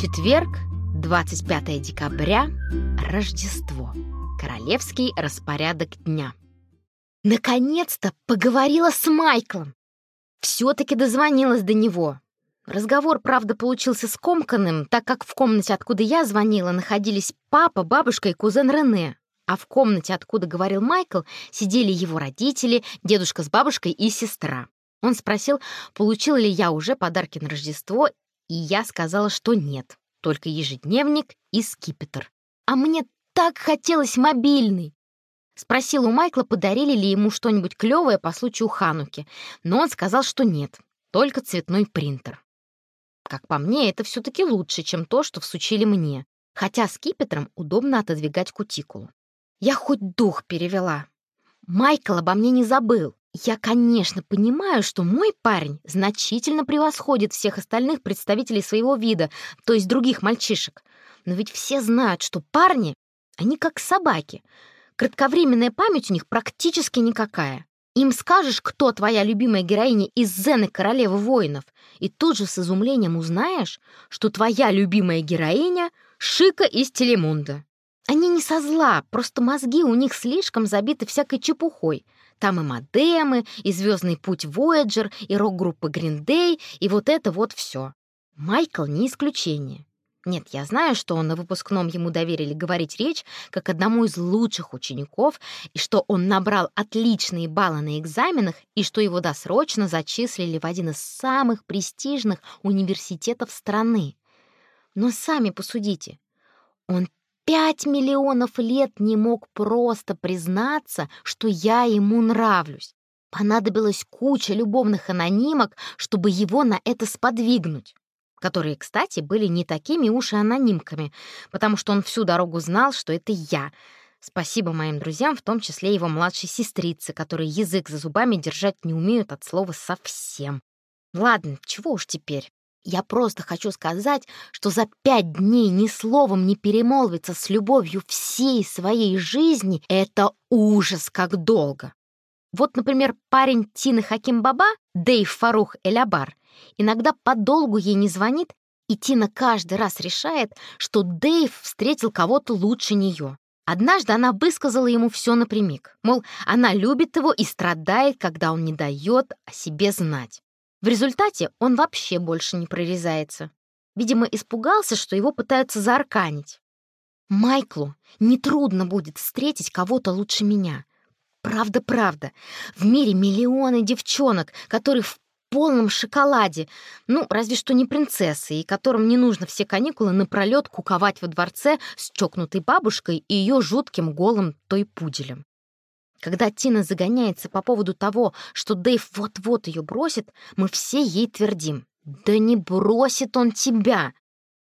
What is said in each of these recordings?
Четверг, 25 декабря, Рождество. Королевский распорядок дня. Наконец-то поговорила с Майклом. Все-таки дозвонилась до него. Разговор, правда, получился скомканным, так как в комнате, откуда я звонила, находились папа, бабушка и кузен Рене. А в комнате, откуда говорил Майкл, сидели его родители, дедушка с бабушкой и сестра. Он спросил, получила ли я уже подарки на Рождество, и я сказала, что нет, только ежедневник и скипетр. А мне так хотелось мобильный. Спросила у Майкла, подарили ли ему что-нибудь клевое по случаю Хануки, но он сказал, что нет, только цветной принтер. Как по мне, это все-таки лучше, чем то, что всучили мне, хотя скипетром удобно отодвигать кутикулу. Я хоть дух перевела. Майкл обо мне не забыл. Я, конечно, понимаю, что мой парень значительно превосходит всех остальных представителей своего вида, то есть других мальчишек. Но ведь все знают, что парни, они как собаки. Кратковременная память у них практически никакая. Им скажешь, кто твоя любимая героиня из Зены Королевы воинов, и тут же с изумлением узнаешь, что твоя любимая героиня — Шика из Телемунда. Они не со зла, просто мозги у них слишком забиты всякой чепухой. Там и модемы, и «Звездный путь Voyager», и рок-группа Day, и вот это вот все. Майкл не исключение. Нет, я знаю, что он на выпускном ему доверили говорить речь как одному из лучших учеников, и что он набрал отличные баллы на экзаменах, и что его досрочно зачислили в один из самых престижных университетов страны. Но сами посудите, он пять миллионов лет не мог просто признаться, что я ему нравлюсь. Понадобилась куча любовных анонимок, чтобы его на это сподвигнуть. Которые, кстати, были не такими уж и анонимками, потому что он всю дорогу знал, что это я. Спасибо моим друзьям, в том числе его младшей сестрице, которые язык за зубами держать не умеют от слова совсем. Ладно, чего уж теперь. Я просто хочу сказать, что за пять дней ни словом не перемолвиться с любовью всей своей жизни — это ужас как долго. Вот, например, парень Тины Хаким Баба, Дейв Фарух Элябар, иногда подолгу ей не звонит, и Тина каждый раз решает, что Дейв встретил кого-то лучше нее. Однажды она высказала ему все напрямик, мол, она любит его и страдает, когда он не дает о себе знать. В результате он вообще больше не прорезается. Видимо, испугался, что его пытаются заарканить. Майклу нетрудно будет встретить кого-то лучше меня. Правда-правда, в мире миллионы девчонок, которые в полном шоколаде, ну, разве что не принцессы, и которым не нужно все каникулы напролет куковать во дворце с чокнутой бабушкой и ее жутким голым той пуделем. Когда Тина загоняется по поводу того, что Дэйв вот-вот ее бросит, мы все ей твердим. «Да не бросит он тебя!»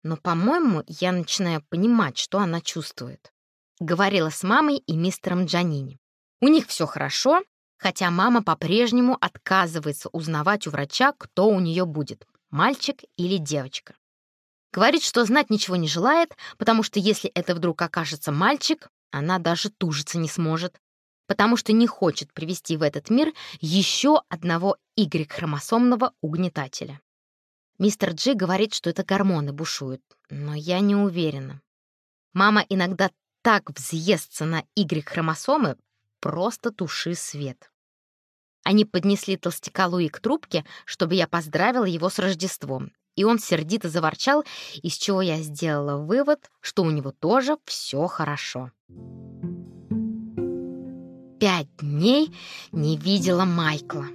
Но, по-моему, я начинаю понимать, что она чувствует. Говорила с мамой и мистером Джанини. У них все хорошо, хотя мама по-прежнему отказывается узнавать у врача, кто у нее будет, мальчик или девочка. Говорит, что знать ничего не желает, потому что если это вдруг окажется мальчик, она даже тужиться не сможет потому что не хочет привести в этот мир еще одного Y-хромосомного угнетателя. Мистер Джи говорит, что это гормоны бушуют, но я не уверена. Мама иногда так взъестся на Y-хромосомы, просто туши свет. Они поднесли толстяка Луи к трубке, чтобы я поздравила его с Рождеством, и он сердито заворчал, из чего я сделала вывод, что у него тоже все хорошо пять дней не видела Майкла.